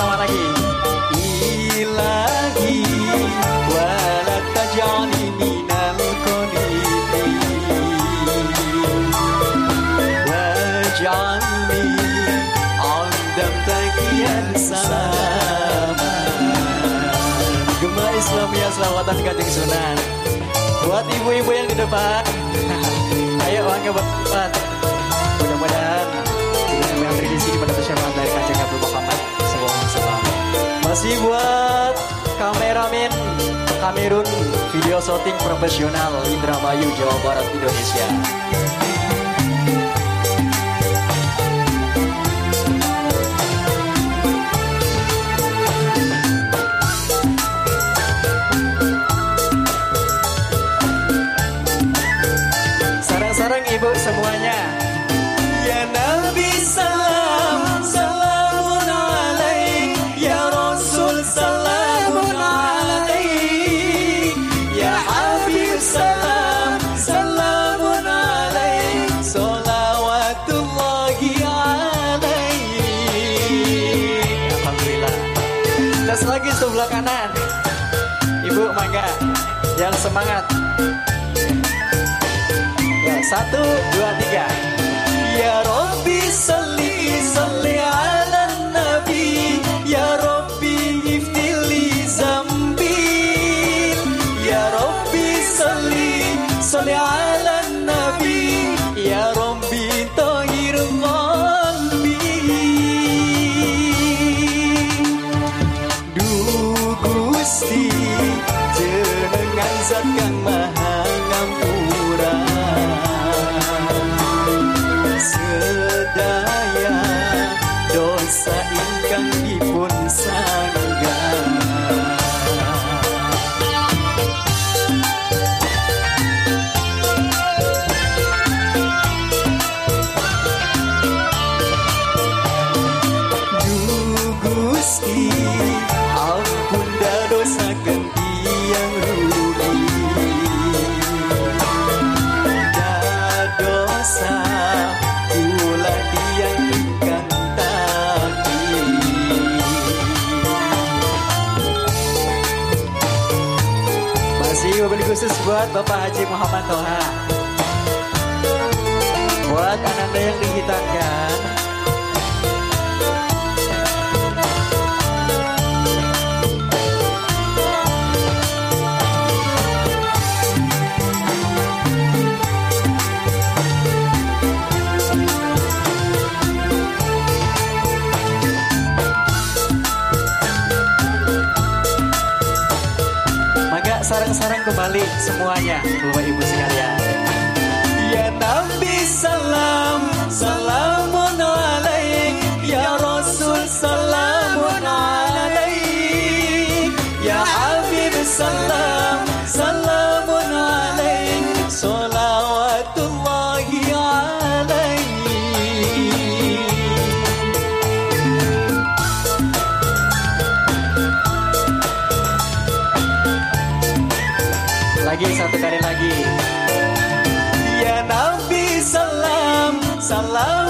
Sama-sama lagi. Ilahi wala taj'alni minal qanitin waj'alni sama. Gemah Islamiyah Selawatan Kanjeng Sunan Buat ibu-ibu yang di depan. Ayo angkat buat Masih buat kameramen Kamerun video shooting profesional Indramayu Jawa Barat Indonesia sebelah kanan. Ibu mangga. Yang semangat. Ya, satu, dua, tiga. Ya Rabbi salli Gusti ampun dosa yang rugi. Dosa kula yang ingkang tapi. Masih mobil khusus buat Bapak Haji Muhammad Toha. Buat ananda yang dihitankan sarang-sarang kembali semuanya Bapak Ibu sekalian Lagi satu kali lagi. Ya Nabi salam, salamun